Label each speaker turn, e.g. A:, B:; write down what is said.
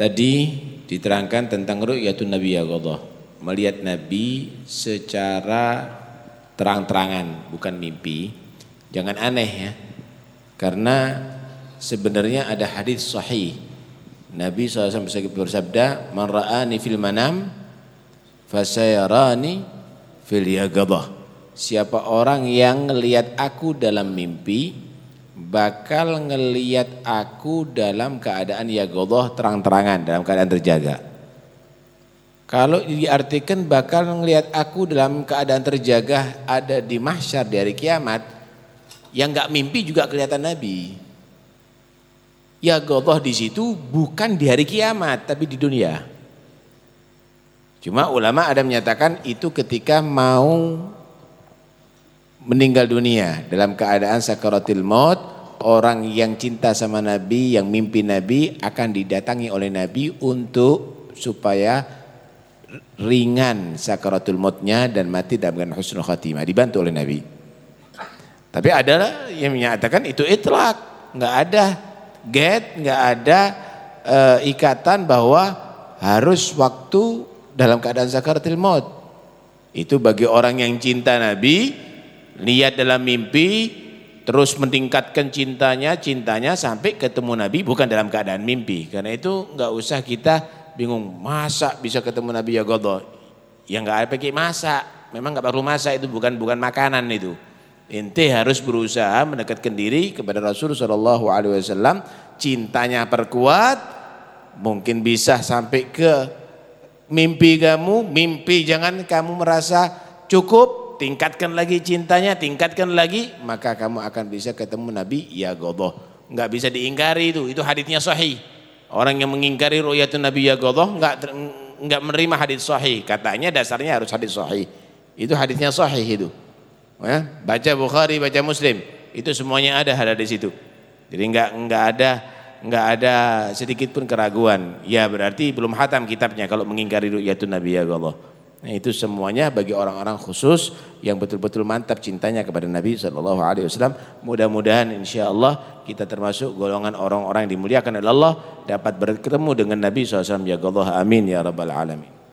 A: Tadi diterangkan tentang ru'yatun Nabi ya Allah. Melihat Nabi secara terang-terangan, bukan mimpi. Jangan aneh ya. Karena sebenarnya ada hadis sahih. Nabi SAW bersabda, "Man ra'ani fil manam fasayarani fil yaqadah." Siapa orang yang ngelihat aku dalam mimpi bakal ngelihat aku dalam keadaan yagodoh terang-terangan dalam keadaan terjaga. Kalau diartikan bakal ngelihat aku dalam keadaan terjaga ada di mahsyar di hari kiamat, yang nggak mimpi juga kelihatan Nabi. Yagodoh di situ bukan di hari kiamat tapi di dunia. Cuma ulama ada menyatakan itu ketika mau meninggal dunia dalam keadaan sakaratil maut orang yang cinta sama Nabi yang mimpi Nabi akan didatangi oleh Nabi untuk supaya ringan sakaratul mautnya dan mati dalam husnul khatimah. Dibantu oleh Nabi. Tapi ada yang menyatakan itu itlak. Nggak ada get nggak ada e, ikatan bahwa harus waktu dalam keadaan sakaratul maut. Itu bagi orang yang cinta Nabi lihat dalam mimpi terus meningkatkan cintanya cintanya sampai ketemu Nabi bukan dalam keadaan mimpi. Karena itu nggak usah kita bingung masa bisa ketemu Nabi ya godo? Ya nggak ada pakai masa memang nggak perlu masa itu bukan bukan makanan itu. Ente harus berusaha mendekatkan diri kepada Rasul Shallallahu Alaihi Wasallam. Cintanya perkuat mungkin bisa sampai ke mimpi kamu. Mimpi jangan kamu merasa cukup tingkatkan lagi cintanya, tingkatkan lagi, maka kamu akan bisa ketemu Nabi ya godoh. Enggak bisa diingkari itu, itu hadisnya sahih. Orang yang mengingkari ru'yatun Nabi ya godoh enggak enggak menerima hadis sahih. Katanya dasarnya harus hadis sahih. Itu hadisnya sahih itu. Ya, baca Bukhari, baca Muslim, itu semuanya ada ada di situ. Jadi enggak enggak ada enggak ada sedikit pun keraguan. Ya berarti belum hatam kitabnya kalau mengingkari ru'yatun Nabi ya godoh. Nah, itu semuanya bagi orang-orang khusus yang betul-betul mantap cintanya kepada Nabi Shallallahu Alaihi Wasallam. Mudah-mudahan insya Allah kita termasuk golongan orang-orang yang dimuliakan oleh Allah dapat bertemu dengan Nabi SAW. Ya Allah, amin ya rabbal alamin.